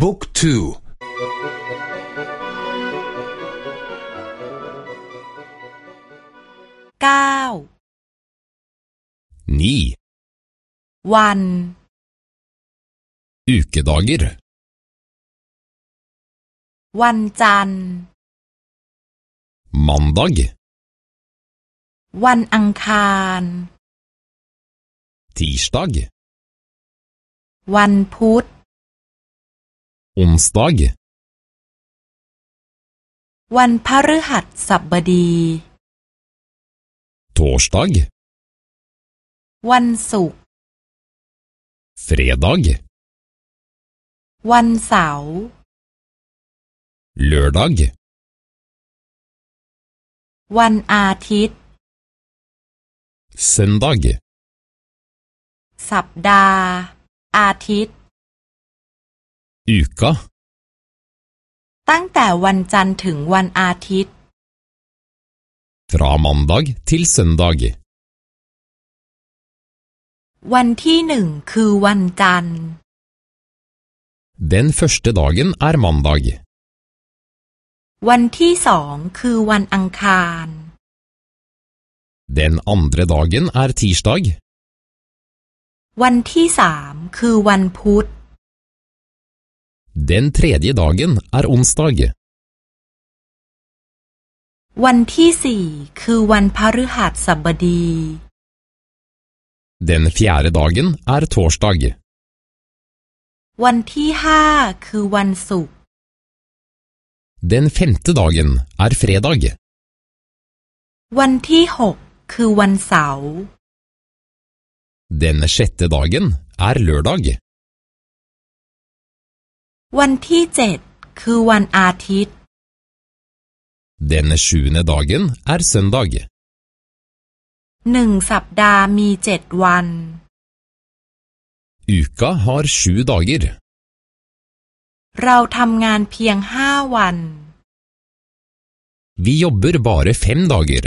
บุ๊กทูเก้า ni วัน ukedager วันจันทร์ mandag วันอังคาร tirsdag วันพุธ onsdag วันพฤหัสบดี torsdag วันศุกร์ fredag วันเสาร์ lørdag วันอาทิตย์ søndag สัปดาห์ อาทิตย์ uka ตั้งแต่วันจันทร์ถึงวันอาทิตย์ fra mandag til søndag วันที่หนึ่งคือวันจันทร์ den første dagen er mandag วันที่สองคือวันอังคาร den andre dagen er tirsdag วันที่สามคือวันพุธ den tredje dagen er onsdag วันที่สี่คือวันพฤหัสบดี den fjerde dagen er torsdag วันที่ห้าคือวันศุกร์ den femte dagen er fredag วันที่หกคือวันเสาร์ den sjette dagen er lørdag วันที่เจ็ดคือวันอาทิตย์ den sjuende dagen er søndag หนึ่งสัปดาห์มีเจ็ดวัน uka har sju dager เราทำงานเพียงห้าวัน vi jobber bare fem dager